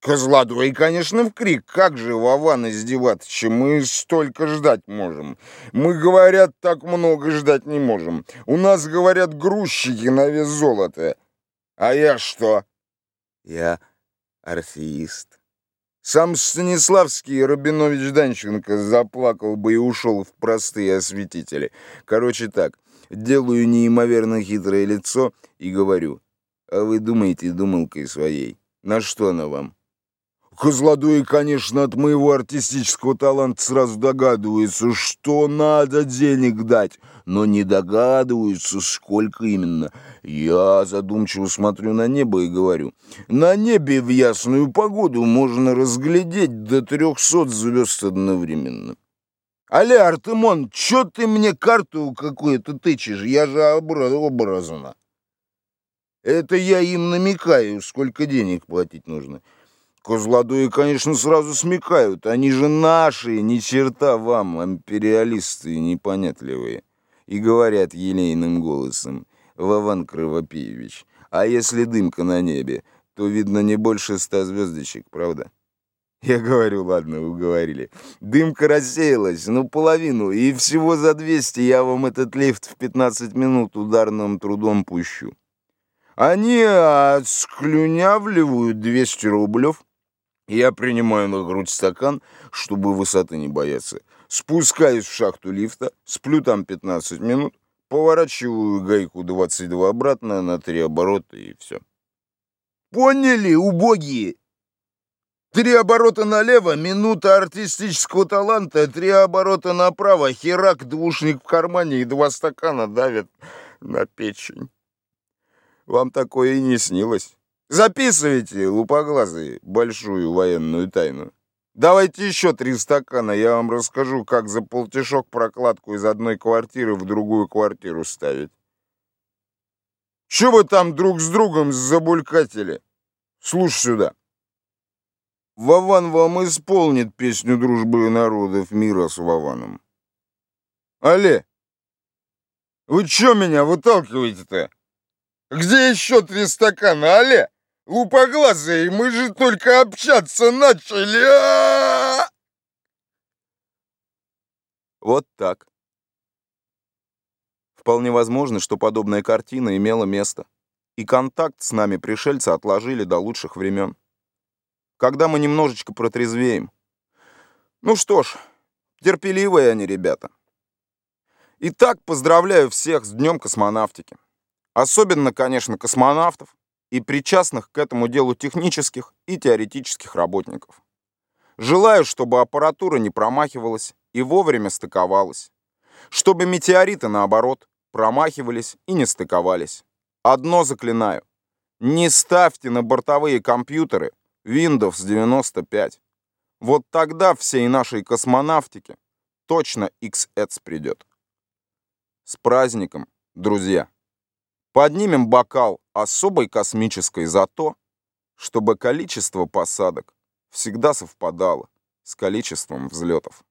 Козлодой, конечно, в крик. Как же, Вован, издеваться? Мы столько ждать можем. Мы, говорят, так много ждать не можем. У нас, говорят, грузчики на вес золота. А я что? Я орфеист. Сам Станиславский Рабинович Данченко заплакал бы и ушел в простые осветители. Короче так, делаю неимоверно хитрое лицо и говорю, а вы думаете думалкой своей, на что она вам? Козлодуи, конечно, от моего артистического таланта сразу догадываются, что надо денег дать, но не догадываются, сколько именно. Я задумчиво смотрю на небо и говорю, на небе в ясную погоду можно разглядеть до трехсот звезд одновременно. Аля, Артемон, чё ты мне карту какую-то тычешь? Я же образана. Это я им намекаю, сколько денег платить нужно. Козлодуи, конечно, сразу смекают. Они же наши, ни черта вам, империалисты непонятливые. И говорят елейным голосом, Вован Кровопиевич, а если дымка на небе, то видно не больше ста звездочек, правда? Я говорю, ладно, уговорили. Дымка рассеялась, ну, половину, и всего за 200 я вам этот лифт в 15 минут ударным трудом пущу. Они отсклюнявливают 200 рублев, я принимаю на грудь стакан, чтобы высоты не бояться. Спускаюсь в шахту лифта, сплю там 15 минут, поворачиваю гайку 22 обратно на три оборота и все. Поняли, убогие? Три оборота налево, минута артистического таланта, три оборота направо, херак, двушник в кармане и два стакана давят на печень. Вам такое и не снилось. Записывайте, лупоглазые, большую военную тайну. Давайте еще три стакана, я вам расскажу, как за полтишок прокладку из одной квартиры в другую квартиру ставить. Че вы там друг с другом забулькатели? Слушай сюда. Вован вам исполнит песню дружбы народов мира с Вованом. Але, вы чё меня выталкиваете-то? Где еще три стакана, але? Лупоглазые, мы же только общаться начали. -а! Вот так. Вполне возможно, что подобная картина имела место, и контакт с нами пришельцы отложили до лучших времен. Когда мы немножечко протрезвеем. Ну что ж, терпеливые они, ребята. Итак, поздравляю всех с Днем космонавтики. Особенно, конечно, космонавтов, и причастных к этому делу технических и теоретических работников. Желаю, чтобы аппаратура не промахивалась и вовремя стыковалась. Чтобы метеориты, наоборот, промахивались и не стыковались. Одно заклинаю. Не ставьте на бортовые компьютеры Windows 95. Вот тогда всей нашей космонавтике точно XS придет. С праздником, друзья! Поднимем бокал особой космической за то, чтобы количество посадок всегда совпадало с количеством взлетов.